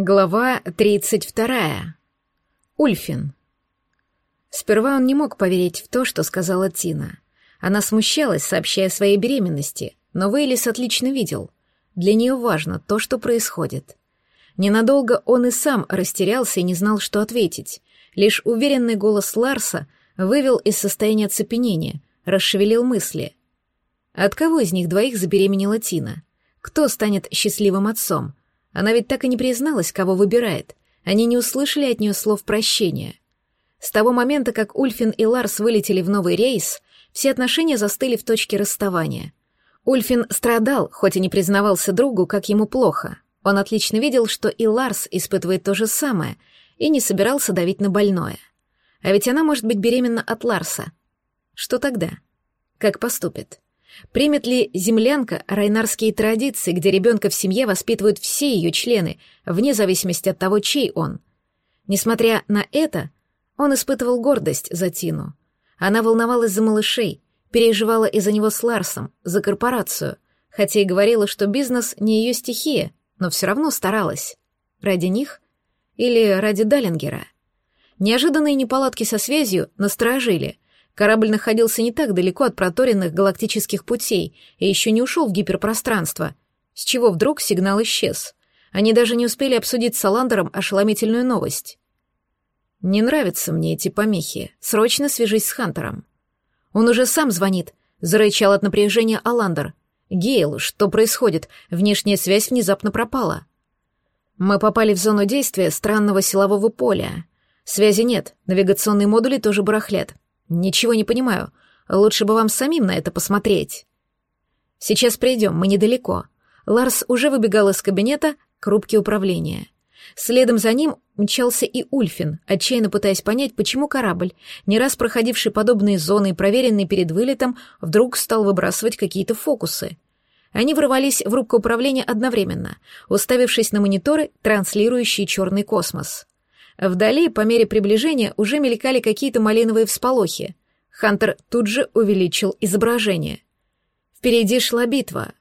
Глава 32. Ульфин. Сперва он не мог поверить в то, что сказала Тина. Она смущалась, сообщая о своей беременности, но Вейлис отлично видел. Для нее важно то, что происходит. Ненадолго он и сам растерялся и не знал, что ответить. Лишь уверенный голос Ларса вывел из состояния оцепенения, расшевелил мысли. От кого из них двоих забеременела Тина? Кто станет счастливым отцом? Она ведь так и не призналась, кого выбирает. Они не услышали от нее слов прощения. С того момента, как Ульфин и Ларс вылетели в новый рейс, все отношения застыли в точке расставания. Ульфин страдал, хоть и не признавался другу, как ему плохо. Он отлично видел, что и Ларс испытывает то же самое, и не собирался давить на больное. А ведь она может быть беременна от Ларса. Что тогда? Как поступит? Примет ли землянка райнарские традиции, где ребенка в семье воспитывают все ее члены, вне зависимости от того, чей он? Несмотря на это, он испытывал гордость за Тину. Она волновалась за малышей, переживала из-за него с Ларсом, за корпорацию, хотя и говорила, что бизнес не ее стихия, но все равно старалась. Ради них? Или ради Даллингера? Неожиданные неполадки со связью насторожили — Корабль находился не так далеко от проторенных галактических путей и еще не ушел в гиперпространство, с чего вдруг сигнал исчез. Они даже не успели обсудить с Аландером ошеломительную новость. «Не нравятся мне эти помехи. Срочно свяжись с Хантером». «Он уже сам звонит», — зарычал от напряжения Аландер. «Гейл, что происходит? Внешняя связь внезапно пропала». «Мы попали в зону действия странного силового поля. Связи нет, навигационные модули тоже барахлят. «Ничего не понимаю. Лучше бы вам самим на это посмотреть». «Сейчас придем, мы недалеко». Ларс уже выбегал из кабинета к рубке управления. Следом за ним мчался и Ульфин, отчаянно пытаясь понять, почему корабль, не раз проходивший подобные зоны и проверенный перед вылетом, вдруг стал выбрасывать какие-то фокусы. Они ворвались в рубку управления одновременно, уставившись на мониторы, транслирующие черный космос. Вдали, по мере приближения, уже мелькали какие-то малиновые всполохи. Хантер тут же увеличил изображение. Впереди шла битва.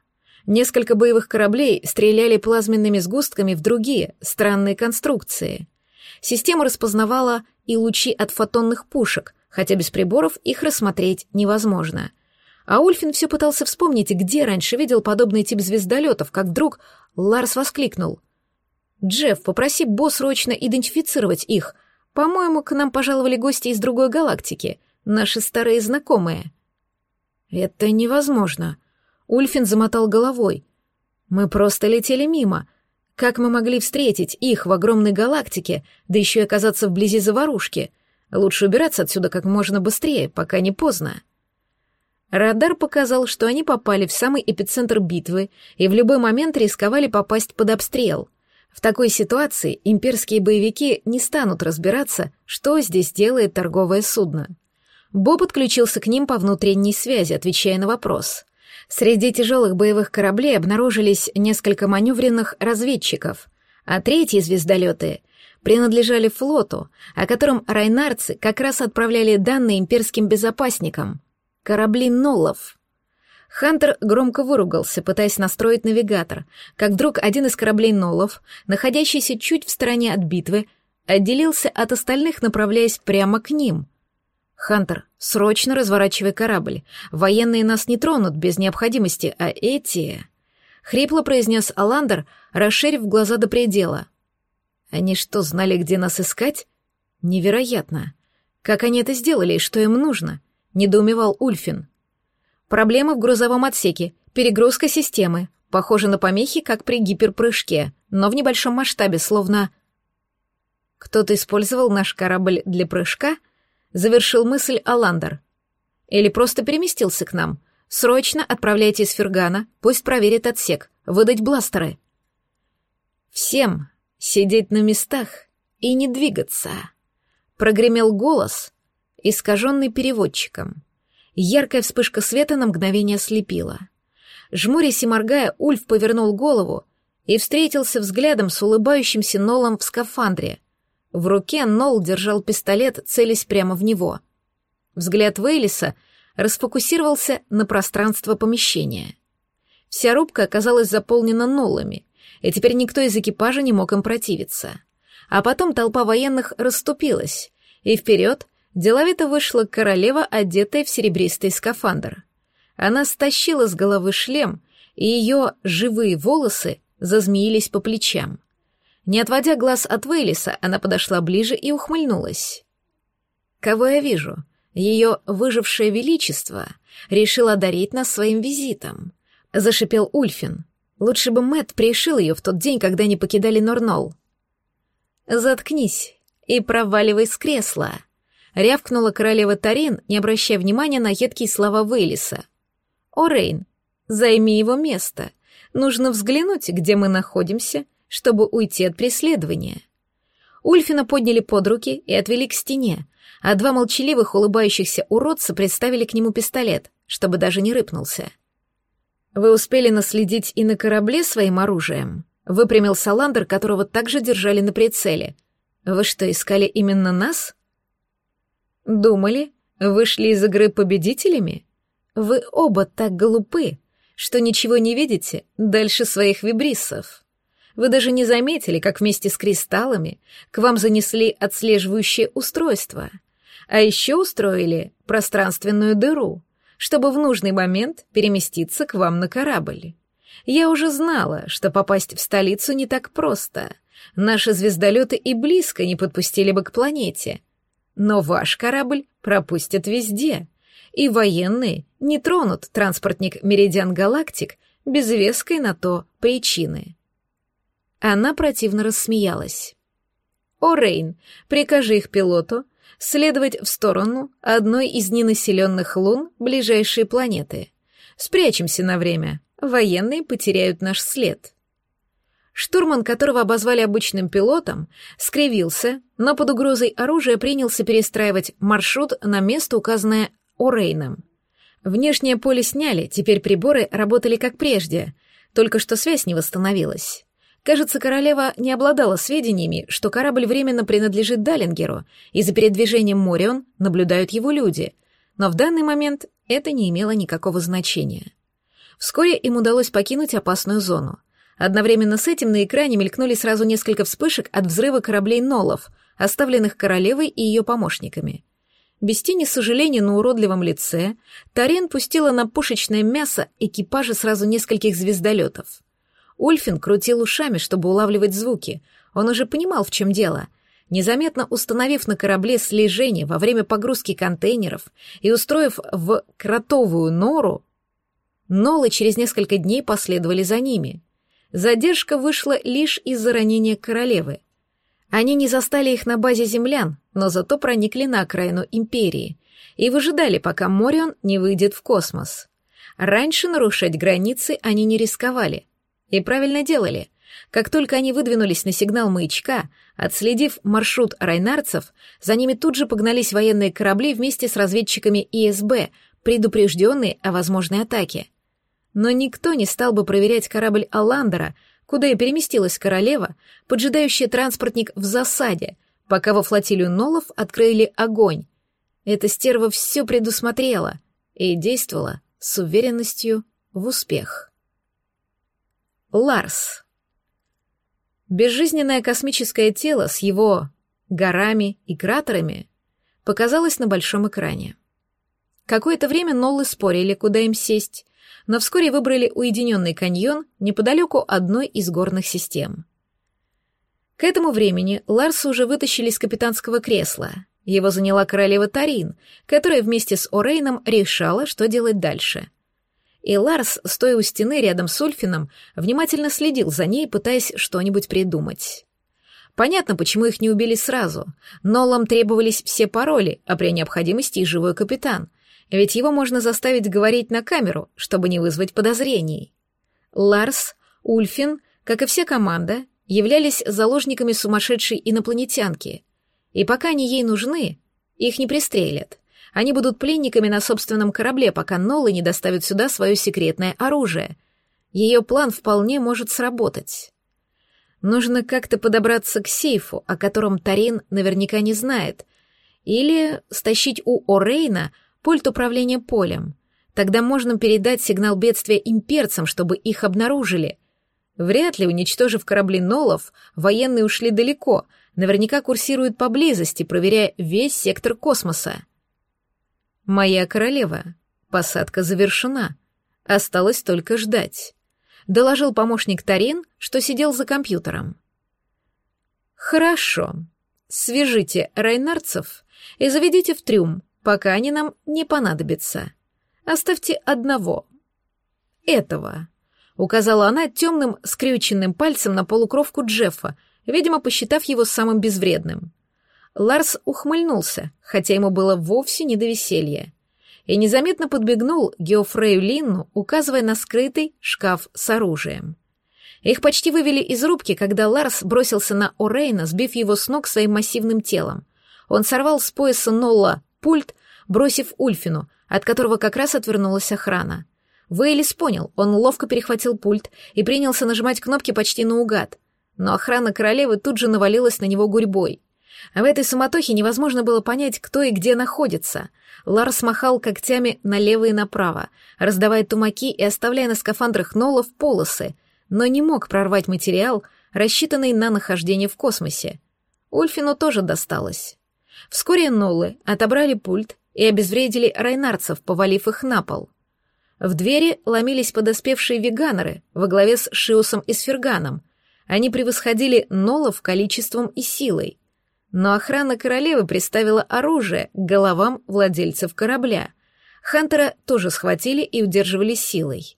Несколько боевых кораблей стреляли плазменными сгустками в другие, странные конструкции. Система распознавала и лучи от фотонных пушек, хотя без приборов их рассмотреть невозможно. А Ульфин все пытался вспомнить, где раньше видел подобный тип звездолетов, как вдруг Ларс воскликнул. «Джефф, попроси Бо срочно идентифицировать их. По-моему, к нам пожаловали гости из другой галактики, наши старые знакомые». «Это невозможно», — Ульфин замотал головой. «Мы просто летели мимо. Как мы могли встретить их в огромной галактике, да еще и оказаться вблизи заварушки? Лучше убираться отсюда как можно быстрее, пока не поздно». Радар показал, что они попали в самый эпицентр битвы и в любой момент рисковали попасть под обстрел — в такой ситуации имперские боевики не станут разбираться, что здесь делает торговое судно. Боб подключился к ним по внутренней связи, отвечая на вопрос. Среди тяжелых боевых кораблей обнаружились несколько маневренных разведчиков, а третьи звездолеты принадлежали флоту, о котором райнарцы как раз отправляли данные имперским безопасникам. Корабли Ноллов — Хантер громко выругался, пытаясь настроить навигатор, как вдруг один из кораблей Нолов, находящийся чуть в стороне от битвы, отделился от остальных, направляясь прямо к ним. «Хантер, срочно разворачивай корабль. Военные нас не тронут без необходимости, а эти...» Хрипло произнес Аландер, расширив глаза до предела. «Они что, знали, где нас искать?» «Невероятно. Как они это сделали и что им нужно?» — недоумевал Ульфин. Проблемы в грузовом отсеке, перегрузка системы. Похоже на помехи, как при гиперпрыжке, но в небольшом масштабе, словно... Кто-то использовал наш корабль для прыжка? Завершил мысль Аландер. Или просто переместился к нам. Срочно отправляйте из Фергана, пусть проверит отсек, выдать бластеры. Всем сидеть на местах и не двигаться. Прогремел голос, искаженный переводчиком. Яркая вспышка света на мгновение ослепила. Жмурясь и моргая, Ульф повернул голову и встретился взглядом с улыбающимся Нолом в скафандре. В руке Нол держал пистолет, целясь прямо в него. Взгляд Вейлиса расфокусировался на пространство помещения. Вся рубка оказалась заполнена Нолами, и теперь никто из экипажа не мог им противиться. А потом толпа военных расступилась, и вперед деловито вышла королева, одетая в серебристый скафандр. Она стащила с головы шлем, и ее живые волосы зазмеились по плечам. Не отводя глаз от Вейлиса, она подошла ближе и ухмыльнулась. «Кого я вижу? Ее выжившее величество решил одарить нас своим визитом», — зашипел Ульфин. «Лучше бы Мэт пришил ее в тот день, когда они покидали Норнол». «Заткнись и проваливай с кресла», — рявкнула королева Тарин, не обращая внимания на едкие слова Вейлиса. «О, Рейн, займи его место. Нужно взглянуть, где мы находимся, чтобы уйти от преследования». Ульфина подняли под руки и отвели к стене, а два молчаливых улыбающихся уродца представили к нему пистолет, чтобы даже не рыпнулся. «Вы успели наследить и на корабле своим оружием?» — выпрямил Саландр, которого также держали на прицеле. «Вы что, искали именно нас?» «Думали, вышли из игры победителями? Вы оба так глупы, что ничего не видите дальше своих вибрисов. Вы даже не заметили, как вместе с кристаллами к вам занесли отслеживающее устройство, а еще устроили пространственную дыру, чтобы в нужный момент переместиться к вам на корабль. Я уже знала, что попасть в столицу не так просто. Наши звездолеты и близко не подпустили бы к планете. Но ваш корабль пропустят везде, и военные не тронут транспортник «Меридиан Галактик» без веской на то причины. Она противно рассмеялась. «О, Рейн, прикажи их пилоту следовать в сторону одной из ненаселенных лун ближайшей планеты. Спрячемся на время, военные потеряют наш след». Штурман, которого обозвали обычным пилотом, скривился, но под угрозой оружия принялся перестраивать маршрут на место, указанное Орейном. Внешнее поле сняли, теперь приборы работали как прежде, только что связь не восстановилась. Кажется, королева не обладала сведениями, что корабль временно принадлежит Даллингеру, и за передвижением Морион наблюдают его люди, но в данный момент это не имело никакого значения. Вскоре им удалось покинуть опасную зону. Одновременно с этим на экране мелькнули сразу несколько вспышек от взрыва кораблей Нолов, оставленных королевой и ее помощниками. Без тени сожаления на уродливом лице Тарен пустила на пушечное мясо экипажи сразу нескольких звездолетов. Ульфин крутил ушами, чтобы улавливать звуки. Он уже понимал, в чем дело. Незаметно установив на корабле слежение во время погрузки контейнеров и устроив в кротовую нору, Нолы через несколько дней последовали за ними. Задержка вышла лишь из-за ранения королевы. Они не застали их на базе землян, но зато проникли на окраину империи и выжидали, пока Морион не выйдет в космос. Раньше нарушать границы они не рисковали — и правильно делали. Как только они выдвинулись на сигнал маячка, отследив маршрут райнарцев, за ними тут же погнались военные корабли вместе с разведчиками ИСБ, предупрежденные о возможной атаке. Но никто не стал бы проверять корабль Алландера, куда и переместилась королева, поджидающая транспортник в засаде, пока во флотилию Нолов открыли огонь. Эта стерва все предусмотрела и действовала с уверенностью в успех. Ларс. Безжизненное космическое тело с его горами и кратерами показалось на большом экране. Какое-то время Ноллы спорили, куда им сесть, но вскоре выбрали уединенный каньон неподалеку одной из горных систем. К этому времени Ларса уже вытащили из капитанского кресла. Его заняла королева Тарин, которая вместе с Орейном решала, что делать дальше — и Ларс, стоя у стены рядом с Ульфином, внимательно следил за ней, пытаясь что-нибудь придумать. Понятно, почему их не убили сразу. Нолам требовались все пароли, а при необходимости и живой капитан. Ведь его можно заставить говорить на камеру, чтобы не вызвать подозрений. Ларс, Ульфин, как и вся команда, являлись заложниками сумасшедшей инопланетянки. И пока они ей нужны, их не пристрелят. Они будут пленниками на собственном корабле, пока Нолы не доставят сюда свое секретное оружие. Ее план вполне может сработать. Нужно как-то подобраться к сейфу, о котором Тарин наверняка не знает, или стащить у Орейна пульт управления полем. Тогда можно передать сигнал бедствия имперцам, чтобы их обнаружили. Вряд ли, уничтожив корабли Нолов, военные ушли далеко, наверняка курсируют поблизости, проверяя весь сектор космоса. «Моя королева, посадка завершена. Осталось только ждать», — доложил помощник Тарин, что сидел за компьютером. «Хорошо. Свяжите райнарцев и заведите в трюм, пока они нам не понадобятся. Оставьте одного. Этого» указала она темным скрюченным пальцем на полукровку Джеффа, видимо, посчитав его самым безвредным. Ларс ухмыльнулся, хотя ему было вовсе не до веселья, и незаметно подбегнул Геофрею Линну, указывая на скрытый шкаф с оружием. Их почти вывели из рубки, когда Ларс бросился на Орейна, сбив его с ног своим массивным телом. Он сорвал с пояса Нолла пульт, бросив Ульфину, от которого как раз отвернулась охрана. Вейлис понял, он ловко перехватил пульт и принялся нажимать кнопки почти наугад. Но охрана королевы тут же навалилась на него гурьбой. В этой суматохе невозможно было понять, кто и где находится. Ларс махал когтями налево и направо, раздавая тумаки и оставляя на скафандрах Нолов полосы, но не мог прорвать материал, рассчитанный на нахождение в космосе. Ульфину тоже досталось. Вскоре Нолы отобрали пульт и обезвредили райнарцев, повалив их на пол — в двери ломились подоспевшие веганеры во главе с Шиусом и Сферганом. Они превосходили Нолов количеством и силой. Но охрана королевы приставила оружие к головам владельцев корабля. Хантера тоже схватили и удерживали силой.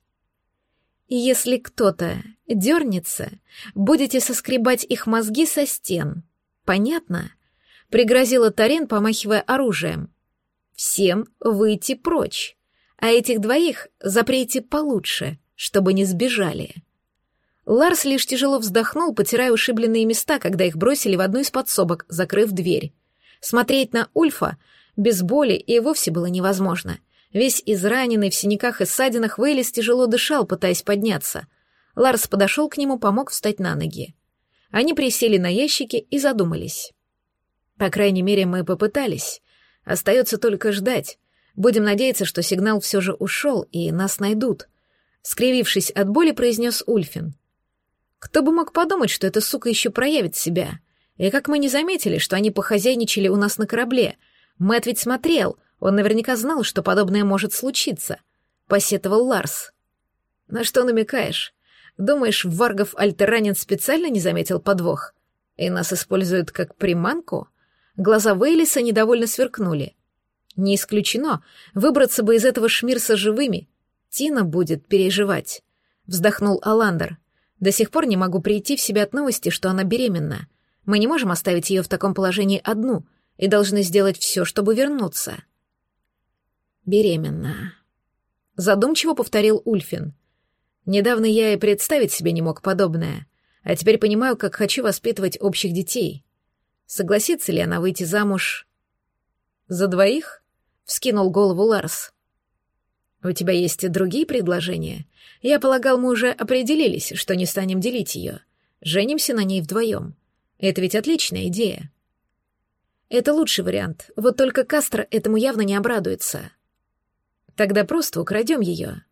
«Если кто-то дернется, будете соскребать их мозги со стен. Понятно?» — пригрозила Тарен, помахивая оружием. «Всем выйти прочь!» а этих двоих запрете получше, чтобы не сбежали. Ларс лишь тяжело вздохнул, потирая ушибленные места, когда их бросили в одну из подсобок, закрыв дверь. Смотреть на Ульфа без боли и вовсе было невозможно. Весь израненный в синяках и ссадинах Вейлис тяжело дышал, пытаясь подняться. Ларс подошел к нему, помог встать на ноги. Они присели на ящики и задумались. По крайней мере, мы попытались. Остается только ждать, Будем надеяться, что сигнал все же ушел, и нас найдут. Скривившись от боли, произнес Ульфин. Кто бы мог подумать, что эта сука еще проявит себя? И как мы не заметили, что они похозяйничали у нас на корабле? Мэт ведь смотрел, он наверняка знал, что подобное может случиться. Посетовал Ларс. На что намекаешь? Думаешь, Варгов Альтеранин специально не заметил подвох? И нас используют как приманку? Глаза Вейлиса недовольно сверкнули. Не исключено, выбраться бы из этого шмирса живыми. Тина будет переживать. Вздохнул Аландер. До сих пор не могу прийти в себя от новости, что она беременна. Мы не можем оставить ее в таком положении одну и должны сделать все, чтобы вернуться. Беременна. Задумчиво повторил Ульфин. Недавно я и представить себе не мог подобное, а теперь понимаю, как хочу воспитывать общих детей. Согласится ли она выйти замуж за двоих? вскинул голову Ларс. «У тебя есть и другие предложения? Я полагал, мы уже определились, что не станем делить ее. Женимся на ней вдвоем. Это ведь отличная идея». «Это лучший вариант, вот только Кастро этому явно не обрадуется». «Тогда просто украдем ее».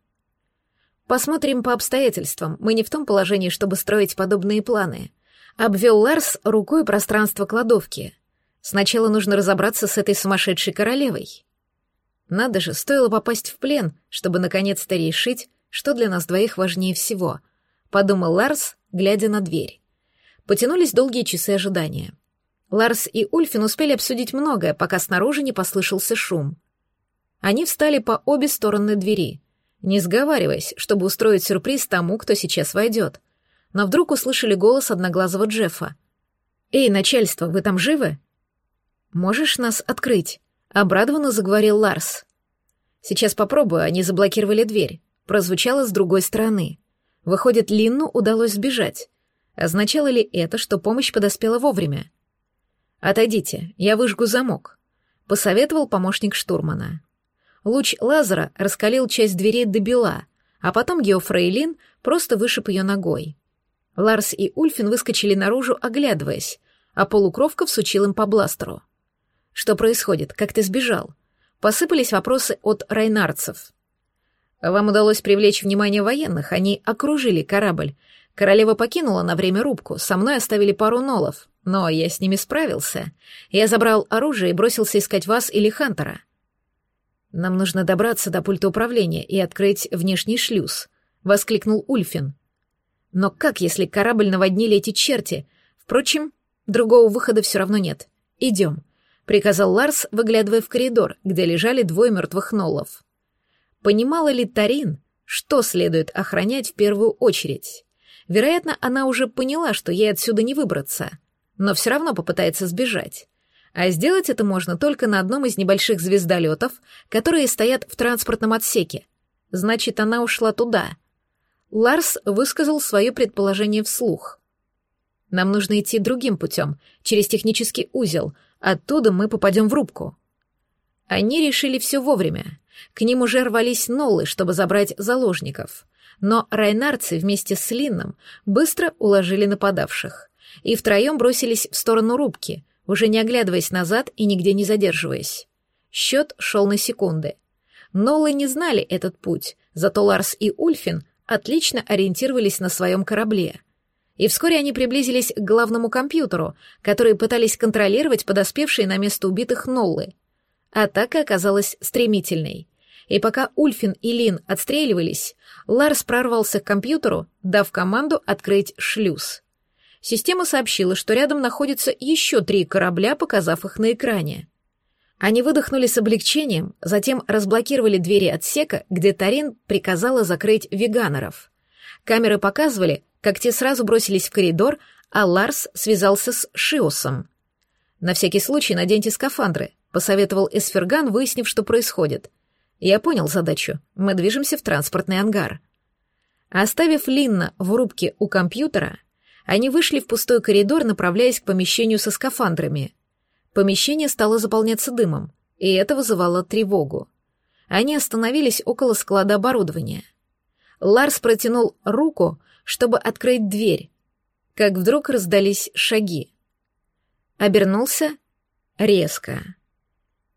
«Посмотрим по обстоятельствам, мы не в том положении, чтобы строить подобные планы», — обвел Ларс рукой пространство кладовки. «Сначала нужно разобраться с этой сумасшедшей королевой». Надо же, стоило попасть в плен, чтобы наконец-то решить, что для нас двоих важнее всего, подумал Ларс, глядя на дверь. Потянулись долгие часы ожидания. Ларс и Ульфин успели обсудить многое, пока снаружи не послышался шум. Они встали по обе стороны двери, не сговариваясь, чтобы устроить сюрприз тому, кто сейчас войдет. Но вдруг услышали голос одноглазого Джеффа. «Эй, начальство, вы там живы?» «Можешь нас открыть?» — обрадованно заговорил Ларс. «Сейчас попробую, они заблокировали дверь». Прозвучало с другой стороны. Выходит, Линну удалось сбежать. Означало ли это, что помощь подоспела вовремя? «Отойдите, я выжгу замок», — посоветовал помощник штурмана. Луч лазера раскалил часть дверей до бела, а потом Геофрейлин просто вышиб ее ногой. Ларс и Ульфин выскочили наружу, оглядываясь, а полукровка всучил им по бластеру. Что происходит? Как ты сбежал? Посыпались вопросы от райнарцев. Вам удалось привлечь внимание военных, они окружили корабль. Королева покинула на время рубку, со мной оставили пару нолов, но я с ними справился. Я забрал оружие и бросился искать вас или Хантера. Нам нужно добраться до пульта управления и открыть внешний шлюз, воскликнул Ульфин. Но как, если корабль наводнили эти черти? Впрочем, другого выхода все равно нет. Идем, приказал Ларс, выглядывая в коридор, где лежали двое мертвых ноллов. Понимала ли Тарин, что следует охранять в первую очередь? Вероятно, она уже поняла, что ей отсюда не выбраться, но все равно попытается сбежать. А сделать это можно только на одном из небольших звездолетов, которые стоят в транспортном отсеке. Значит, она ушла туда. Ларс высказал свое предположение вслух. «Нам нужно идти другим путем, через технический узел. Оттуда мы попадем в рубку». Они решили все вовремя. К ним уже рвались нолы, чтобы забрать заложников но райнарцы вместе с Линном быстро уложили нападавших и втроем бросились в сторону рубки, уже не оглядываясь назад и нигде не задерживаясь. Счет шел на секунды. Нолы не знали этот путь, зато Ларс и Ульфин отлично ориентировались на своем корабле. И вскоре они приблизились к главному компьютеру, который пытались контролировать подоспевшие на место убитых Ноллы. Атака оказалась стремительной и пока Ульфин и Лин отстреливались, Ларс прорвался к компьютеру, дав команду открыть шлюз. Система сообщила, что рядом находятся еще три корабля, показав их на экране. Они выдохнули с облегчением, затем разблокировали двери отсека, где Тарин приказала закрыть веганеров. Камеры показывали, как те сразу бросились в коридор, а Ларс связался с Шиосом. «На всякий случай наденьте скафандры», — посоветовал Эсферган, выяснив, что происходит. Я понял задачу. Мы движемся в транспортный ангар. Оставив Линна в рубке у компьютера, они вышли в пустой коридор, направляясь к помещению со скафандрами. Помещение стало заполняться дымом, и это вызывало тревогу. Они остановились около склада оборудования. Ларс протянул руку, чтобы открыть дверь, как вдруг раздались шаги. Обернулся резко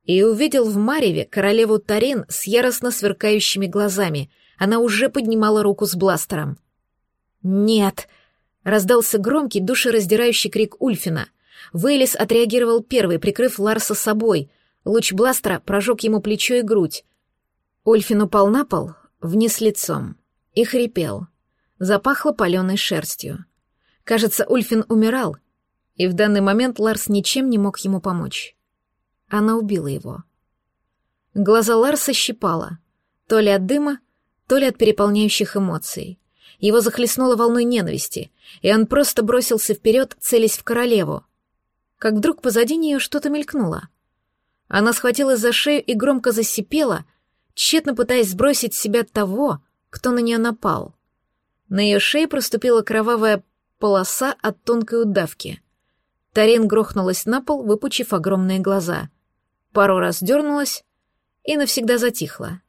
и увидел в Мареве королеву Тарин с яростно сверкающими глазами. Она уже поднимала руку с бластером. «Нет!» — раздался громкий, душераздирающий крик Ульфина. Вейлис отреагировал первый, прикрыв Ларса собой. Луч бластера прожег ему плечо и грудь. Ульфин упал на пол, вниз лицом, и хрипел. Запахло паленой шерстью. Кажется, Ульфин умирал, и в данный момент Ларс ничем не мог ему помочь. Она убила его. Глаза Ларса щипала, то ли от дыма, то ли от переполняющих эмоций. Его захлестнуло волной ненависти, и он просто бросился вперед, целясь в королеву. Как вдруг позади нее что-то мелькнуло. Она схватилась за шею и громко засипела, тщетно пытаясь сбросить с себя того, кто на нее напал. На ее шее проступила кровавая полоса от тонкой удавки. Тарин грохнулась на пол, выпучив огромные глаза — пару раз дернулась и навсегда затихла.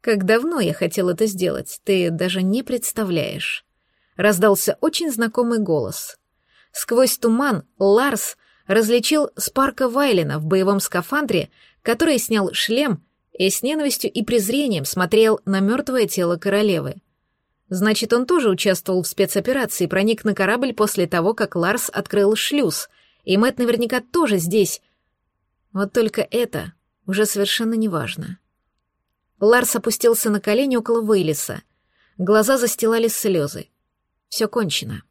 «Как давно я хотел это сделать, ты даже не представляешь», — раздался очень знакомый голос. Сквозь туман Ларс различил Спарка Вайлина в боевом скафандре, который снял шлем и с ненавистью и презрением смотрел на мертвое тело королевы. Значит, он тоже участвовал в спецоперации и проник на корабль после того, как Ларс открыл шлюз, и Мэтт наверняка тоже здесь, вот только это уже совершенно неважно. Ларс опустился на колени около Вейлиса. Глаза застилали слезы. Все кончено.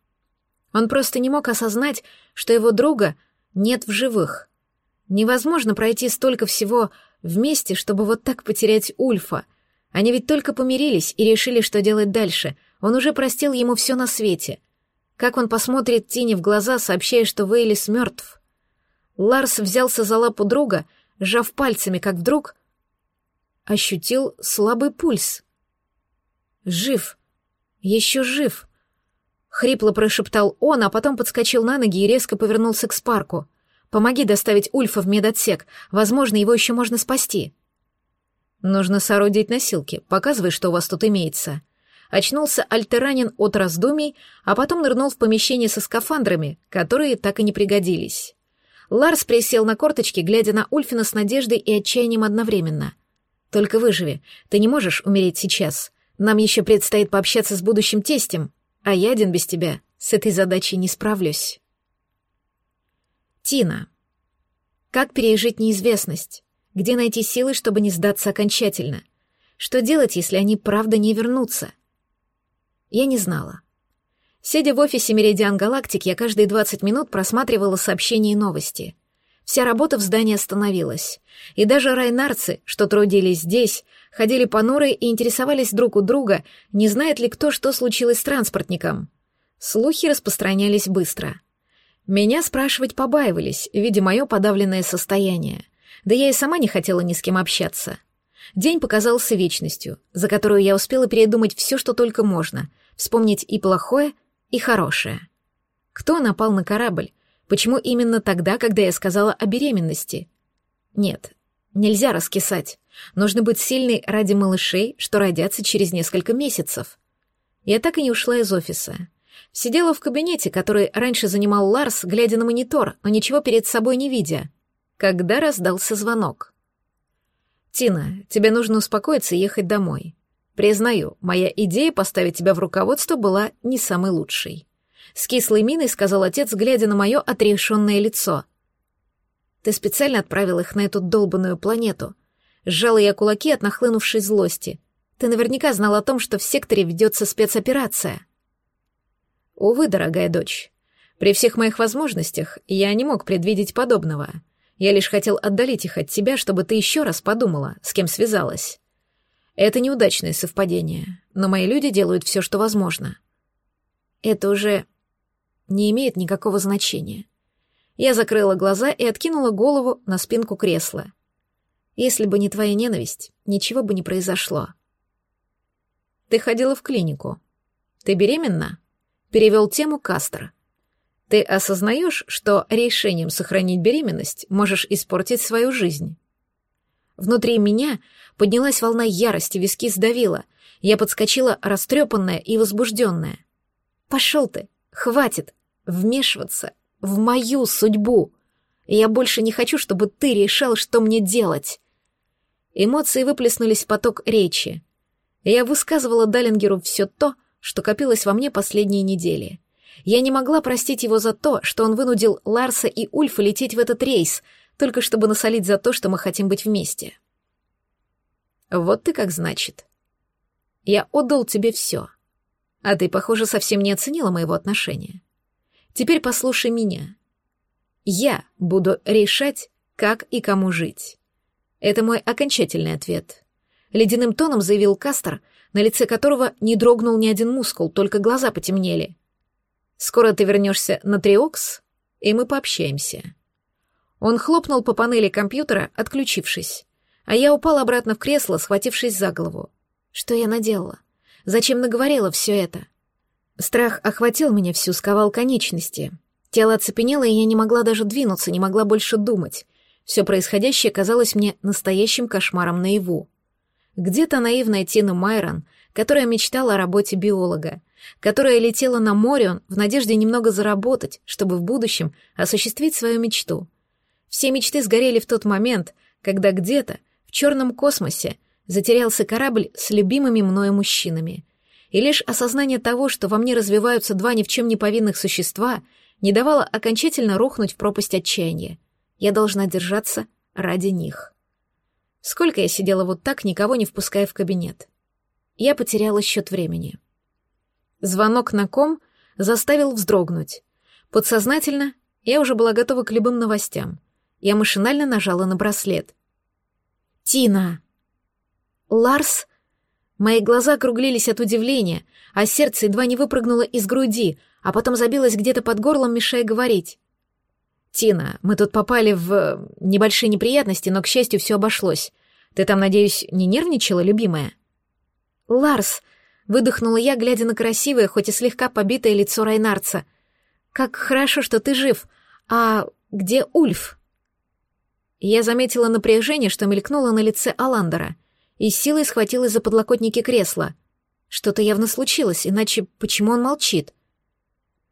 Он просто не мог осознать, что его друга нет в живых. Невозможно пройти столько всего вместе, чтобы вот так потерять Ульфа. Они ведь только помирились и решили, что делать дальше. Он уже простил ему все на свете. Как он посмотрит Тине в глаза, сообщая, что Вейлис мертв? Ларс взялся за лапу друга, сжав пальцами, как вдруг ощутил слабый пульс. «Жив! Еще жив!» Хрипло прошептал он, а потом подскочил на ноги и резко повернулся к Спарку. «Помоги доставить Ульфа в медотсек. Возможно, его еще можно спасти». «Нужно соорудить носилки. Показывай, что у вас тут имеется». Очнулся альтеранин от раздумий, а потом нырнул в помещение со скафандрами, которые так и не пригодились. Ларс присел на корточки, глядя на Ульфина с надеждой и отчаянием одновременно. «Только выживи. Ты не можешь умереть сейчас. Нам еще предстоит пообщаться с будущим тестем». А я один без тебя с этой задачей не справлюсь. Тина. Как пережить неизвестность? Где найти силы, чтобы не сдаться окончательно? Что делать, если они правда не вернутся? Я не знала. Сидя в офисе Меридиан Галактик, я каждые 20 минут просматривала сообщения и новости. Вся работа в здании остановилась. И даже райнарцы, что трудились здесь, ходили понурые и интересовались друг у друга, не знает ли кто, что случилось с транспортником. Слухи распространялись быстро. Меня спрашивать побаивались, видя мое подавленное состояние. Да я и сама не хотела ни с кем общаться. День показался вечностью, за которую я успела передумать все, что только можно, вспомнить и плохое, и хорошее. Кто напал на корабль? Почему именно тогда, когда я сказала о беременности? Нет, нельзя раскисать. Нужно быть сильной ради малышей, что родятся через несколько месяцев. Я так и не ушла из офиса. Сидела в кабинете, который раньше занимал Ларс, глядя на монитор, но ничего перед собой не видя, когда раздался звонок. «Тина, тебе нужно успокоиться и ехать домой. Признаю, моя идея поставить тебя в руководство была не самой лучшей. С кислой миной сказал отец, глядя на мое отрешенное лицо. Ты специально отправил их на эту долбанную планету. Сжала я кулаки от нахлынувшей злости. Ты наверняка знал о том, что в секторе ведется спецоперация. Увы, дорогая дочь. При всех моих возможностях я не мог предвидеть подобного. Я лишь хотел отдалить их от тебя, чтобы ты еще раз подумала, с кем связалась. Это неудачное совпадение, но мои люди делают все, что возможно. Это уже не имеет никакого значения. Я закрыла глаза и откинула голову на спинку кресла. Если бы не твоя ненависть, ничего бы не произошло. Ты ходила в клинику. Ты беременна? Перевел тему Кастро. Ты осознаешь, что решением сохранить беременность можешь испортить свою жизнь? Внутри меня поднялась волна ярости, виски сдавила. Я подскочила растрепанная и возбужденная. «Пошел ты! Хватит! Вмешиваться в мою судьбу! Я больше не хочу, чтобы ты решал, что мне делать!» Эмоции выплеснулись в поток речи. Я высказывала Даллингеру все то, что копилось во мне последние недели. Я не могла простить его за то, что он вынудил Ларса и Ульфа лететь в этот рейс — только чтобы насолить за то, что мы хотим быть вместе. Вот ты как значит. Я отдал тебе все, а ты, похоже, совсем не оценила моего отношения. Теперь послушай меня. Я буду решать, как и кому жить. Это мой окончательный ответ. Ледяным тоном заявил Кастер, на лице которого не дрогнул ни один мускул, только глаза потемнели. Скоро ты вернешься на Триокс, и мы пообщаемся. Он хлопнул по панели компьютера, отключившись. А я упал обратно в кресло, схватившись за голову. Что я наделала? Зачем наговорила все это? Страх охватил меня всю, сковал конечности. Тело оцепенело, и я не могла даже двинуться, не могла больше думать. Все происходящее казалось мне настоящим кошмаром наяву. Где-то наивная Тина Майрон, которая мечтала о работе биолога, которая летела на море в надежде немного заработать, чтобы в будущем осуществить свою мечту — все мечты сгорели в тот момент, когда где-то, в черном космосе, затерялся корабль с любимыми мною мужчинами. И лишь осознание того, что во мне развиваются два ни в чем не повинных существа, не давало окончательно рухнуть в пропасть отчаяния. Я должна держаться ради них. Сколько я сидела вот так, никого не впуская в кабинет. Я потеряла счет времени. Звонок на ком заставил вздрогнуть. Подсознательно я уже была готова к любым новостям — я машинально нажала на браслет. «Тина!» «Ларс?» Мои глаза округлились от удивления, а сердце едва не выпрыгнуло из груди, а потом забилось где-то под горлом, мешая говорить. «Тина, мы тут попали в... Э, небольшие неприятности, но, к счастью, все обошлось. Ты там, надеюсь, не нервничала, любимая?» «Ларс!» — выдохнула я, глядя на красивое, хоть и слегка побитое лицо Райнарца. «Как хорошо, что ты жив. А где Ульф?» Я заметила напряжение, что мелькнуло на лице Аландера, и силой схватилась за подлокотники кресла. Что-то явно случилось, иначе почему он молчит?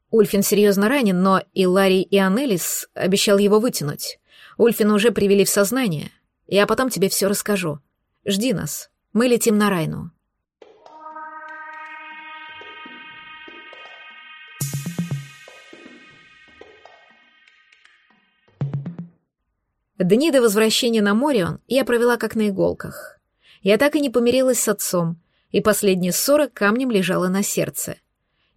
Ульфин серьезно ранен, но и Ларри и Анелис обещал его вытянуть. Ульфина уже привели в сознание. Я потом тебе все расскажу. Жди нас. Мы летим на Райну. Дни до возвращения на Морион я провела как на иголках. Я так и не помирилась с отцом, и последние ссора камнем лежала на сердце —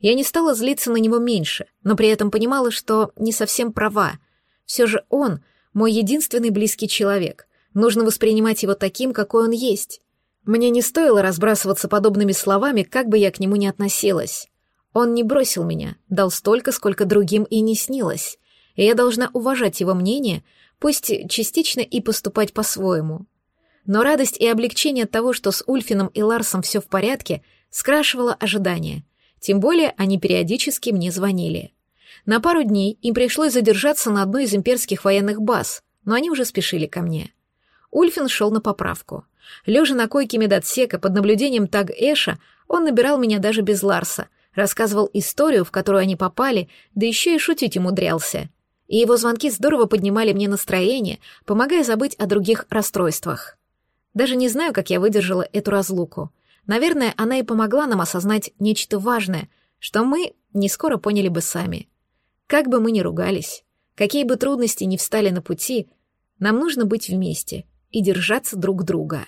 я не стала злиться на него меньше, но при этом понимала, что не совсем права. Все же он — мой единственный близкий человек. Нужно воспринимать его таким, какой он есть. Мне не стоило разбрасываться подобными словами, как бы я к нему ни относилась. Он не бросил меня, дал столько, сколько другим и не снилось. И я должна уважать его мнение — пусть частично и поступать по-своему. Но радость и облегчение от того, что с Ульфином и Ларсом все в порядке, скрашивало ожидания. Тем более они периодически мне звонили. На пару дней им пришлось задержаться на одной из имперских военных баз, но они уже спешили ко мне. Ульфин шел на поправку. Лежа на койке медотсека под наблюдением Таг Эша, он набирал меня даже без Ларса, рассказывал историю, в которую они попали, да еще и шутить умудрялся — и его звонки здорово поднимали мне настроение, помогая забыть о других расстройствах. Даже не знаю, как я выдержала эту разлуку. Наверное, она и помогла нам осознать нечто важное, что мы не скоро поняли бы сами. Как бы мы ни ругались, какие бы трудности ни встали на пути, нам нужно быть вместе и держаться друг друга.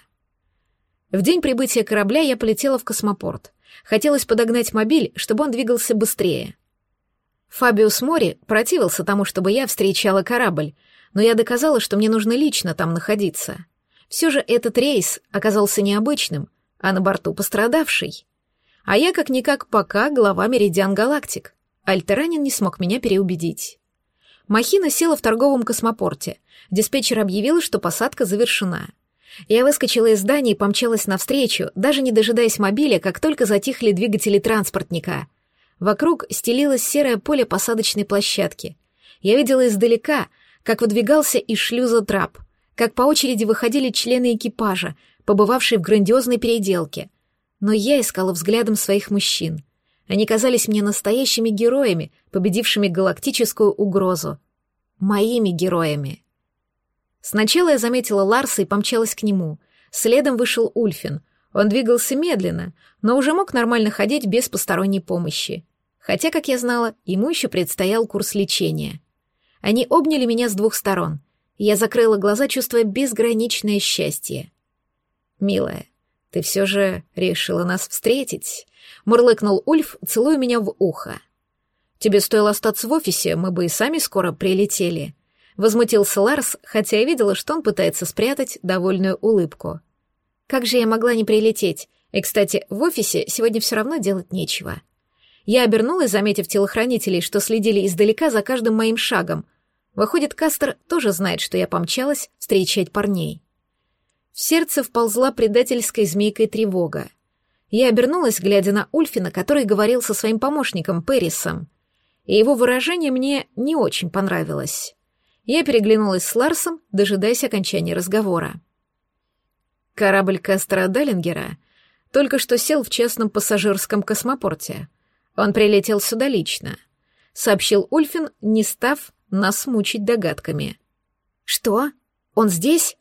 В день прибытия корабля я полетела в космопорт. Хотелось подогнать мобиль, чтобы он двигался быстрее. Фабиус Мори противился тому, чтобы я встречала корабль, но я доказала, что мне нужно лично там находиться. Все же этот рейс оказался необычным, а на борту пострадавший. А я как-никак пока глава Меридиан Галактик. Альтеранин не смог меня переубедить. Махина села в торговом космопорте. Диспетчер объявил, что посадка завершена. Я выскочила из здания и помчалась навстречу, даже не дожидаясь мобиля, как только затихли двигатели транспортника — Вокруг стелилось серое поле посадочной площадки. Я видела издалека, как выдвигался из шлюза трап, как по очереди выходили члены экипажа, побывавшие в грандиозной переделке. Но я искала взглядом своих мужчин. Они казались мне настоящими героями, победившими галактическую угрозу. Моими героями. Сначала я заметила Ларса и помчалась к нему. Следом вышел Ульфин. Он двигался медленно, но уже мог нормально ходить без посторонней помощи хотя, как я знала, ему еще предстоял курс лечения. Они обняли меня с двух сторон, я закрыла глаза, чувствуя безграничное счастье. «Милая, ты все же решила нас встретить», — мурлыкнул Ульф, целуя меня в ухо. «Тебе стоило остаться в офисе, мы бы и сами скоро прилетели», — возмутился Ларс, хотя я видела, что он пытается спрятать довольную улыбку. «Как же я могла не прилететь? И, кстати, в офисе сегодня все равно делать нечего». Я обернулась, заметив телохранителей, что следили издалека за каждым моим шагом. Выходит, Кастер тоже знает, что я помчалась встречать парней. В сердце вползла предательской змейкой тревога. Я обернулась, глядя на Ульфина, который говорил со своим помощником Перрисом. И его выражение мне не очень понравилось. Я переглянулась с Ларсом, дожидаясь окончания разговора. Корабль Кастера Даллингера только что сел в частном пассажирском космопорте — он прилетел сюда лично», — сообщил Ульфин, не став нас мучить догадками. «Что? Он здесь?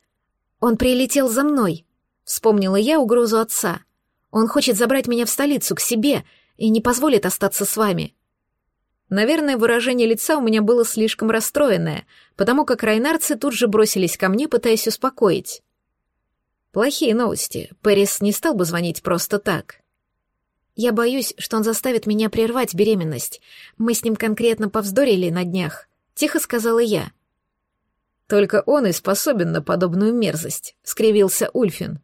Он прилетел за мной», — вспомнила я угрозу отца. «Он хочет забрать меня в столицу, к себе, и не позволит остаться с вами». Наверное, выражение лица у меня было слишком расстроенное, потому как райнарцы тут же бросились ко мне, пытаясь успокоить. Плохие новости. Пэрис не стал бы звонить просто так. Я боюсь, что он заставит меня прервать беременность. Мы с ним конкретно повздорили на днях. Тихо сказала я. Только он и способен на подобную мерзость, скривился Ульфин.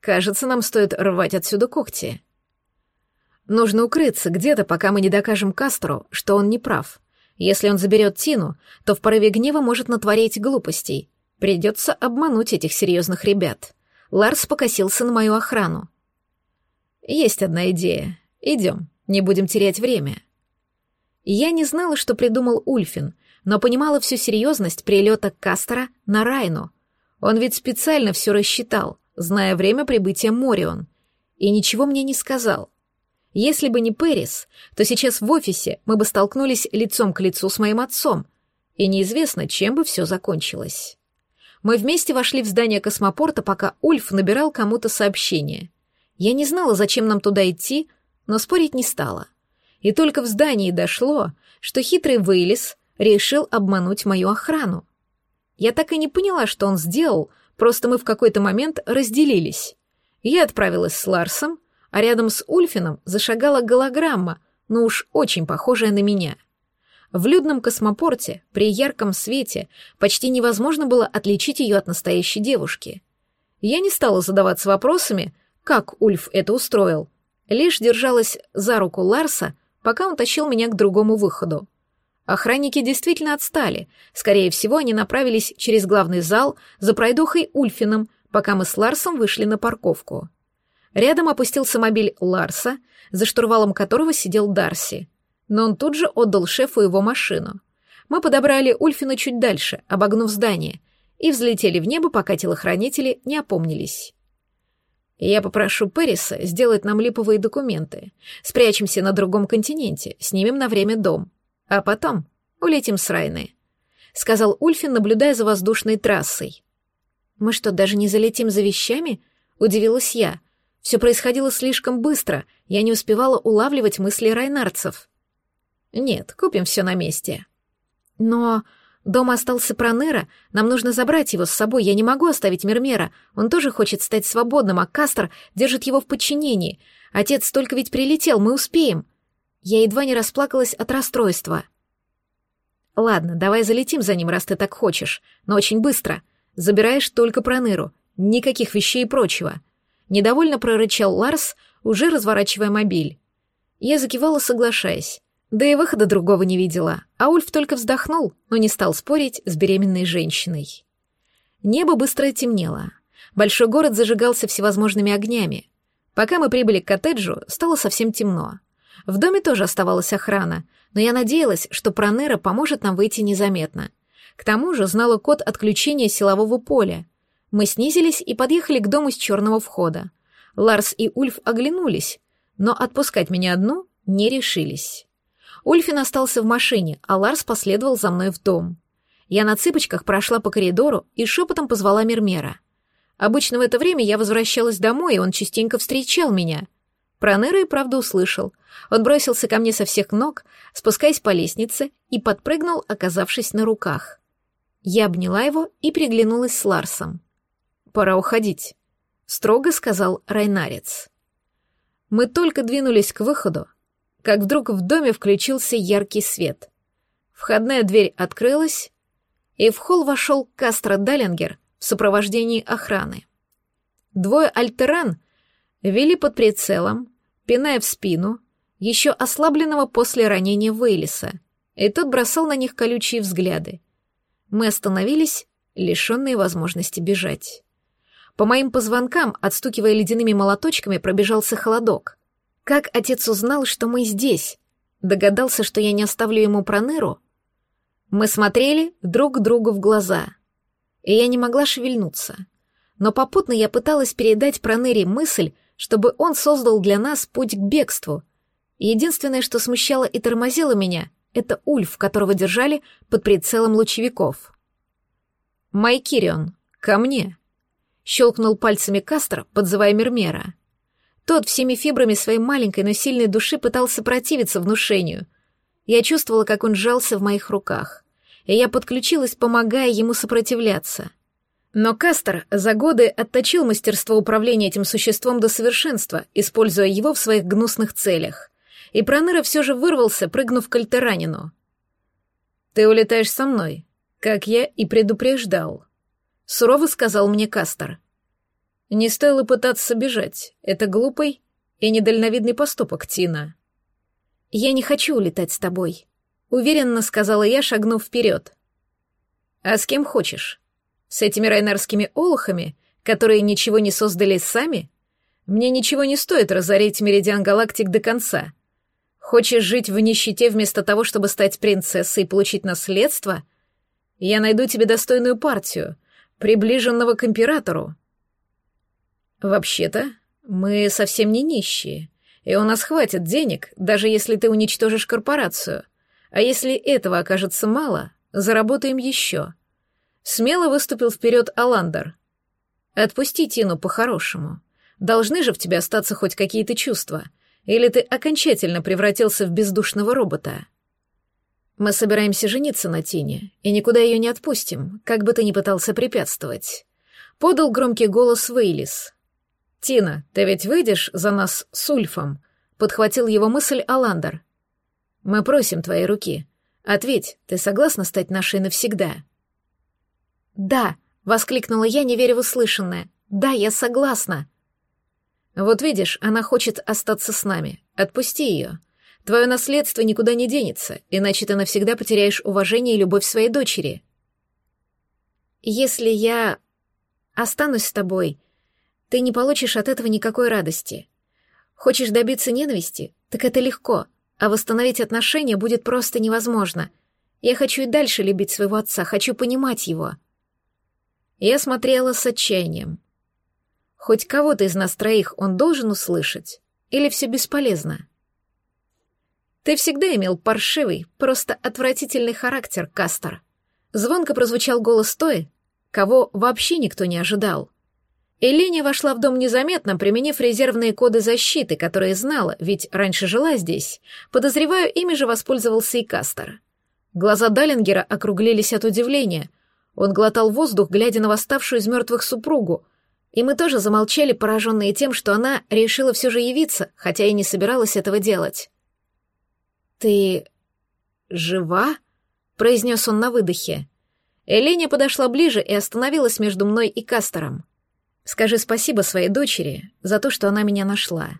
Кажется, нам стоит рвать отсюда когти. Нужно укрыться где-то, пока мы не докажем Кастру, что он не прав. Если он заберет Тину, то в порыве гнева может натворить глупостей. Придется обмануть этих серьезных ребят. Ларс покосился на мою охрану. «Есть одна идея. Идем, не будем терять время». Я не знала, что придумал Ульфин, но понимала всю серьезность прилета Кастера на Райну. Он ведь специально все рассчитал, зная время прибытия Морион, и ничего мне не сказал. Если бы не Пэрис, то сейчас в офисе мы бы столкнулись лицом к лицу с моим отцом, и неизвестно, чем бы все закончилось. Мы вместе вошли в здание космопорта, пока Ульф набирал кому-то сообщение. Я не знала, зачем нам туда идти, но спорить не стала. И только в здании дошло, что хитрый вылез решил обмануть мою охрану. Я так и не поняла, что он сделал, просто мы в какой-то момент разделились. Я отправилась с Ларсом, а рядом с Ульфином зашагала голограмма, но уж очень похожая на меня. В людном космопорте, при ярком свете, почти невозможно было отличить ее от настоящей девушки. Я не стала задаваться вопросами, как Ульф это устроил, лишь держалась за руку Ларса, пока он тащил меня к другому выходу. Охранники действительно отстали. Скорее всего, они направились через главный зал за пройдохой Ульфином, пока мы с Ларсом вышли на парковку. Рядом опустился мобиль Ларса, за штурвалом которого сидел Дарси. Но он тут же отдал шефу его машину. Мы подобрали Ульфина чуть дальше, обогнув здание, и взлетели в небо, пока телохранители не опомнились. Я попрошу Перриса сделать нам липовые документы. Спрячемся на другом континенте, снимем на время дом. А потом улетим с Райны», — сказал Ульфин, наблюдая за воздушной трассой. «Мы что, даже не залетим за вещами?» — удивилась я. Все происходило слишком быстро, я не успевала улавливать мысли райнарцев. «Нет, купим все на месте». «Но...» Дома остался Пронера, нам нужно забрать его с собой, я не могу оставить Мермера, он тоже хочет стать свободным, а Кастер держит его в подчинении. Отец только ведь прилетел, мы успеем. Я едва не расплакалась от расстройства. Ладно, давай залетим за ним, раз ты так хочешь, но очень быстро. Забираешь только Проныру, никаких вещей и прочего. Недовольно прорычал Ларс, уже разворачивая мобиль. Я закивала, соглашаясь. Да и выхода другого не видела, а Ульф только вздохнул, но не стал спорить с беременной женщиной. Небо быстро темнело. Большой город зажигался всевозможными огнями. Пока мы прибыли к коттеджу, стало совсем темно. В доме тоже оставалась охрана, но я надеялась, что Пронера поможет нам выйти незаметно. К тому же знала код отключения силового поля. Мы снизились и подъехали к дому с черного входа. Ларс и Ульф оглянулись, но отпускать меня одну не решились. Ульфин остался в машине, а Ларс последовал за мной в дом. Я на цыпочках прошла по коридору и шепотом позвала Мермера. Обычно в это время я возвращалась домой, и он частенько встречал меня. Про Нера и правда услышал. Он бросился ко мне со всех ног, спускаясь по лестнице, и подпрыгнул, оказавшись на руках. Я обняла его и приглянулась с Ларсом. «Пора уходить», — строго сказал Райнарец. Мы только двинулись к выходу, как вдруг в доме включился яркий свет. Входная дверь открылась, и в холл вошел Кастро Даллингер в сопровождении охраны. Двое альтеран вели под прицелом, пиная в спину, еще ослабленного после ранения Вейлиса, и тот бросал на них колючие взгляды. Мы остановились, лишенные возможности бежать. По моим позвонкам, отстукивая ледяными молоточками, пробежался холодок. Как отец узнал, что мы здесь? Догадался, что я не оставлю ему проныру? Мы смотрели друг другу в глаза, и я не могла шевельнуться. Но попутно я пыталась передать проныре мысль, чтобы он создал для нас путь к бегству. Единственное, что смущало и тормозило меня, это Ульф, которого держали под прицелом лучевиков. «Майкирион, ко мне!» — щелкнул пальцами Кастро, подзывая Мермера. Тот всеми фибрами своей маленькой, но сильной души пытался противиться внушению. Я чувствовала, как он сжался в моих руках, и я подключилась, помогая ему сопротивляться. Но Кастер за годы отточил мастерство управления этим существом до совершенства, используя его в своих гнусных целях. И Проныра все же вырвался, прыгнув к Альтеранину. «Ты улетаешь со мной, как я и предупреждал», — сурово сказал мне Кастер. «Не стоило пытаться бежать. Это глупый и недальновидный поступок, Тина». «Я не хочу улетать с тобой», — уверенно сказала я, шагнув вперед. «А с кем хочешь?» С этими райнарскими олухами, которые ничего не создали сами? Мне ничего не стоит разорить Меридиан Галактик до конца. Хочешь жить в нищете вместо того, чтобы стать принцессой и получить наследство? Я найду тебе достойную партию, приближенного к императору. Вообще-то, мы совсем не нищие, и у нас хватит денег, даже если ты уничтожишь корпорацию. А если этого окажется мало, заработаем еще — Смело выступил вперед Аландер. «Отпусти Тину по-хорошему. Должны же в тебе остаться хоть какие-то чувства. Или ты окончательно превратился в бездушного робота?» Мы собираемся жениться на Тине, и никуда ее не отпустим, как бы ты ни пытался препятствовать. Подал громкий голос Вейлис. «Тина, ты ведь выйдешь за нас с Ульфом?» — подхватил его мысль Аландер. «Мы просим твоей руки. Ответь, ты согласна стать нашей навсегда?» «Да», — воскликнула я, не веря в услышанное. «Да, я согласна». «Вот видишь, она хочет остаться с нами. Отпусти ее. Твое наследство никуда не денется, иначе ты навсегда потеряешь уважение и любовь своей дочери. Если я останусь с тобой, ты не получишь от этого никакой радости. Хочешь добиться ненависти? Так это легко, а восстановить отношения будет просто невозможно. Я хочу и дальше любить своего отца, хочу понимать его. Я смотрела с отчаянием. Хоть кого-то из нас троих он должен услышать, или все бесполезно? Ты всегда имел паршивый, просто отвратительный характер, Кастер. Звонко прозвучал голос той, кого вообще никто не ожидал. Эленя вошла в дом незаметно, применив резервные коды защиты, которые знала, ведь раньше жила здесь. Подозреваю, ими же воспользовался и Кастер. Глаза Даллингера округлились от удивления. Он глотал воздух, глядя на восставшую из мертвых супругу, и мы тоже замолчали, пораженные тем, что она решила все же явиться, хотя и не собиралась этого делать. «Ты жива?» — произнес он на выдохе. Эленя подошла ближе и остановилась между мной и Кастером. «Скажи спасибо своей дочери за то, что она меня нашла.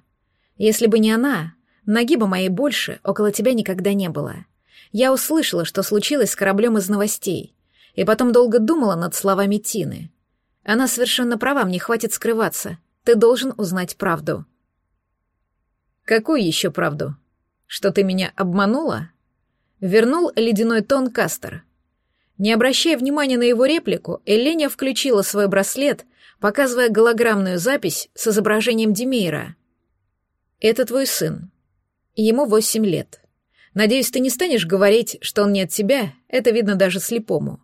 Если бы не она, ноги бы моей больше около тебя никогда не было. Я услышала, что случилось с кораблем из новостей, и потом долго думала над словами Тины. Она совершенно права, мне хватит скрываться. Ты должен узнать правду». «Какую еще правду?» Что ты меня обманула? Вернул ледяной тон Кастер. Не обращая внимания на его реплику, Эленя включила свой браслет, показывая голограммную запись с изображением Демейра. «Это твой сын. Ему восемь лет. Надеюсь, ты не станешь говорить, что он не от тебя, это видно даже слепому.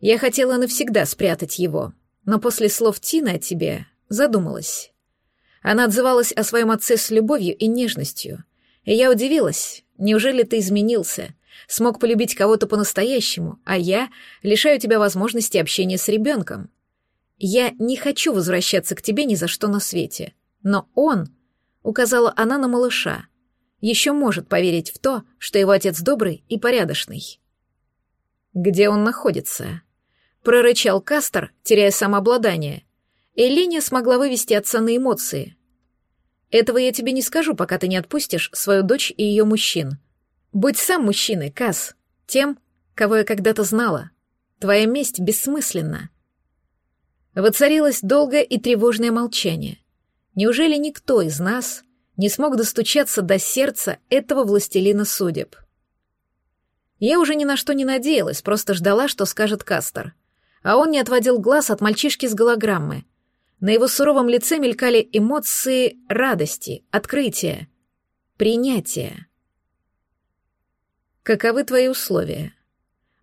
Я хотела навсегда спрятать его, но после слов Тины о тебе задумалась». Она отзывалась о своем отце с любовью и нежностью — и я удивилась. Неужели ты изменился? Смог полюбить кого-то по-настоящему, а я лишаю тебя возможности общения с ребенком. Я не хочу возвращаться к тебе ни за что на свете. Но он, указала она на малыша, еще может поверить в то, что его отец добрый и порядочный. Где он находится? Прорычал Кастер, теряя самообладание. Элиния смогла вывести отца на эмоции. Этого я тебе не скажу, пока ты не отпустишь свою дочь и ее мужчин. Будь сам мужчиной, Каз, тем, кого я когда-то знала. Твоя месть бессмысленна. Воцарилось долгое и тревожное молчание. Неужели никто из нас не смог достучаться до сердца этого властелина судеб? Я уже ни на что не надеялась, просто ждала, что скажет Кастер. А он не отводил глаз от мальчишки с голограммы — на его суровом лице мелькали эмоции радости, открытия, принятия. «Каковы твои условия?»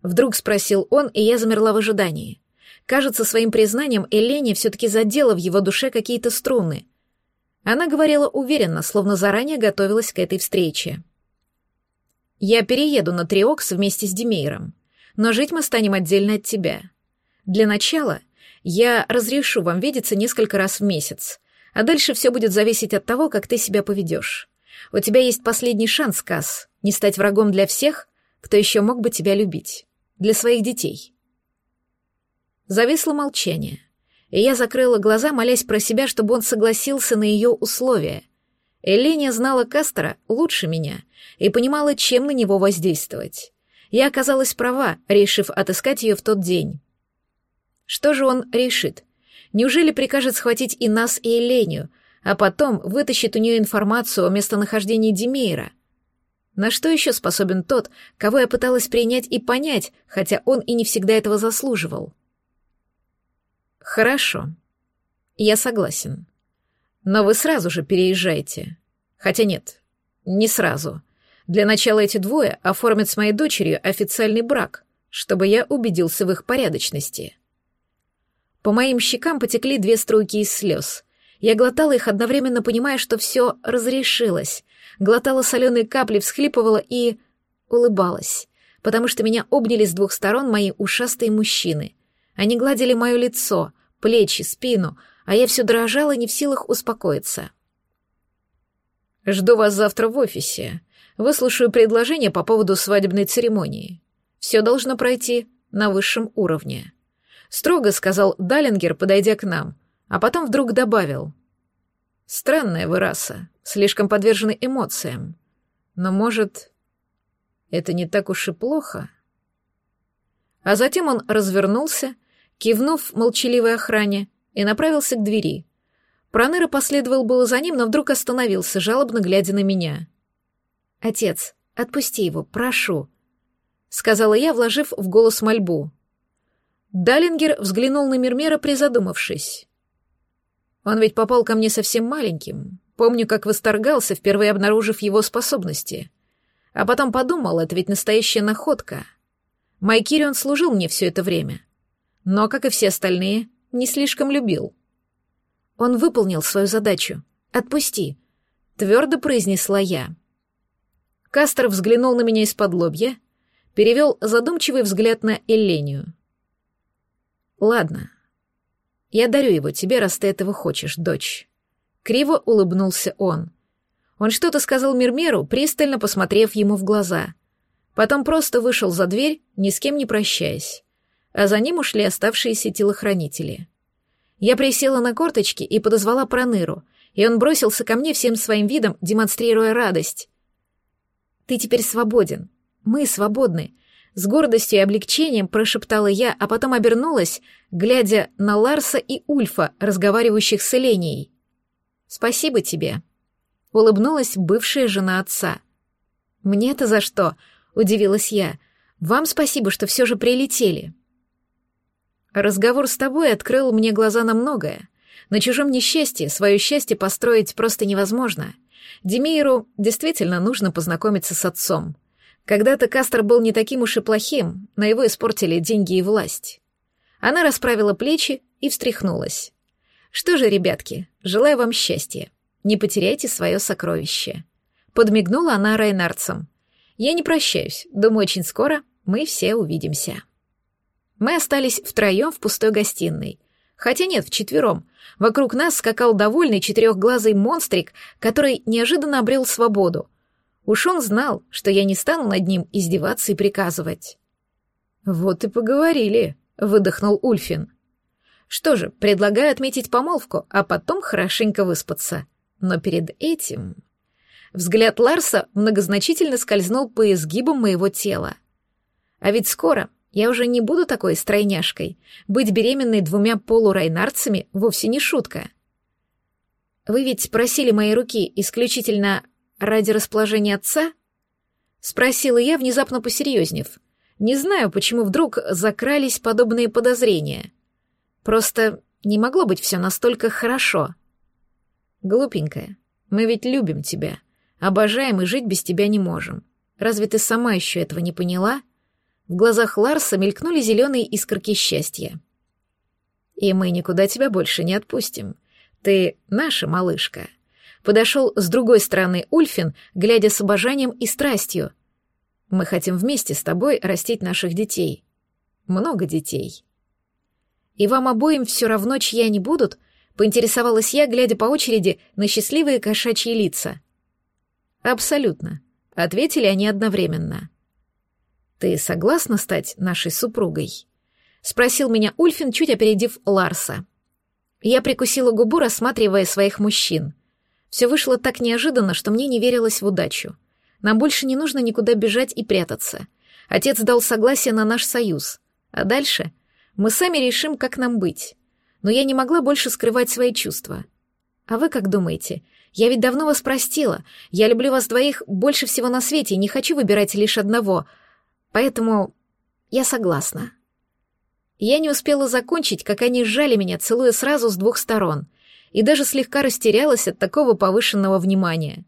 Вдруг спросил он, и я замерла в ожидании. Кажется, своим признанием Элене все-таки задела в его душе какие-то струны. Она говорила уверенно, словно заранее готовилась к этой встрече. «Я перееду на Триокс вместе с Демейром, но жить мы станем отдельно от тебя. Для начала — я разрешу вам видеться несколько раз в месяц, а дальше все будет зависеть от того, как ты себя поведешь. У тебя есть последний шанс, Кас, не стать врагом для всех, кто еще мог бы тебя любить. Для своих детей. Зависло молчание, и я закрыла глаза, молясь про себя, чтобы он согласился на ее условия. Эленя знала Кастера лучше меня и понимала, чем на него воздействовать. Я оказалась права, решив отыскать ее в тот день. Что же он решит? Неужели прикажет схватить и нас, и Элению, а потом вытащит у нее информацию о местонахождении Демейра? На что еще способен тот, кого я пыталась принять и понять, хотя он и не всегда этого заслуживал? Хорошо. Я согласен. Но вы сразу же переезжаете. Хотя нет, не сразу. Для начала эти двое оформят с моей дочерью официальный брак, чтобы я убедился в их порядочности. По моим щекам потекли две струйки из слез. Я глотала их, одновременно понимая, что все разрешилось. Глотала соленые капли, всхлипывала и... улыбалась. потому что меня обняли с двух сторон мои ушастые мужчины. Они гладили мое лицо, плечи, спину, а я все дрожала, не в силах успокоиться. «Жду вас завтра в офисе. Выслушаю предложение по поводу свадебной церемонии. Все должно пройти на высшем уровне», — строго сказал Даллингер, подойдя к нам, а потом вдруг добавил. «Странная вы раса, слишком подвержены эмоциям. Но, может, это не так уж и плохо?» А затем он развернулся, кивнув молчаливой охране, и направился к двери. Проныра последовал было за ним, но вдруг остановился, жалобно глядя на меня. «Отец, отпусти его, прошу», — сказала я, вложив в голос мольбу. Даллингер взглянул на Мирмера, призадумавшись. Он ведь попал ко мне совсем маленьким. Помню, как восторгался, впервые обнаружив его способности. А потом подумал, это ведь настоящая находка. Майкирион служил мне все это время. Но, как и все остальные, не слишком любил. Он выполнил свою задачу. «Отпусти», — твердо произнесла я. Кастер взглянул на меня из-под лобья, перевел задумчивый взгляд на Эллению. «Ладно, я дарю его тебе, раз ты этого хочешь, дочь». Криво улыбнулся он. Он что-то сказал Мирмеру, пристально посмотрев ему в глаза. Потом просто вышел за дверь, ни с кем не прощаясь. А за ним ушли оставшиеся телохранители. Я присела на корточки и подозвала Проныру, и он бросился ко мне всем своим видом, демонстрируя радость. «Ты теперь свободен. Мы свободны», — с гордостью и облегчением прошептала я, а потом обернулась, глядя на Ларса и Ульфа, разговаривающих с Эленией. «Спасибо тебе», — улыбнулась бывшая жена отца. «Мне-то за что?» — удивилась я. «Вам спасибо, что все же прилетели». Разговор с тобой открыл мне глаза на многое. На чужом несчастье свое счастье построить просто невозможно. Демейру действительно нужно познакомиться с отцом. Когда-то Кастер был не таким уж и плохим, но его испортили деньги и власть. Она расправила плечи и встряхнулась. Что же, ребятки, желаю вам счастья. Не потеряйте свое сокровище. Подмигнула она Райнардсом. Я не прощаюсь, думаю, очень скоро мы все увидимся. Мы остались втроем в пустой гостиной. Хотя нет, вчетвером. Вокруг нас скакал довольный четырехглазый монстрик, который неожиданно обрел свободу. Уж он знал, что я не стану над ним издеваться и приказывать. «Вот и поговорили», — выдохнул Ульфин. «Что же, предлагаю отметить помолвку, а потом хорошенько выспаться. Но перед этим...» Взгляд Ларса многозначительно скользнул по изгибам моего тела. А ведь скоро я уже не буду такой стройняшкой. Быть беременной двумя полурайнарцами вовсе не шутка. Вы ведь просили моей руки исключительно ради расположения отца? Спросила я, внезапно посерьезнев. Не знаю, почему вдруг закрались подобные подозрения. Просто не могло быть все настолько хорошо. Глупенькая, мы ведь любим тебя, обожаем и жить без тебя не можем. Разве ты сама еще этого не поняла?» В глазах Ларса мелькнули зеленые искорки счастья. «И мы никуда тебя больше не отпустим. Ты наша малышка». Подошел с другой стороны Ульфин, глядя с обожанием и страстью. «Мы хотим вместе с тобой растить наших детей. Много детей». «И вам обоим все равно, чьи они будут?» — поинтересовалась я, глядя по очереди на счастливые кошачьи лица. «Абсолютно», — ответили они одновременно. «Ты согласна стать нашей супругой?» — спросил меня Ульфин, чуть опередив Ларса. Я прикусила губу, рассматривая своих мужчин. Все вышло так неожиданно, что мне не верилось в удачу. Нам больше не нужно никуда бежать и прятаться. Отец дал согласие на наш союз. А дальше мы сами решим, как нам быть. Но я не могла больше скрывать свои чувства. А вы как думаете? Я ведь давно вас простила. Я люблю вас двоих больше всего на свете и не хочу выбирать лишь одного — Поэтому я согласна. Я не успела закончить, как они сжали меня, целуя сразу с двух сторон, и даже слегка растерялась от такого повышенного внимания.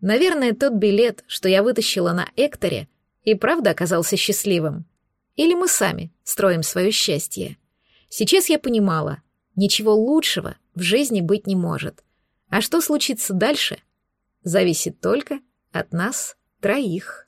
Наверное, тот билет, что я вытащила на Экторе, и правда оказался счастливым. Или мы сами строим свое счастье. Сейчас я понимала, ничего лучшего в жизни быть не может. А что случится дальше, зависит только от нас троих.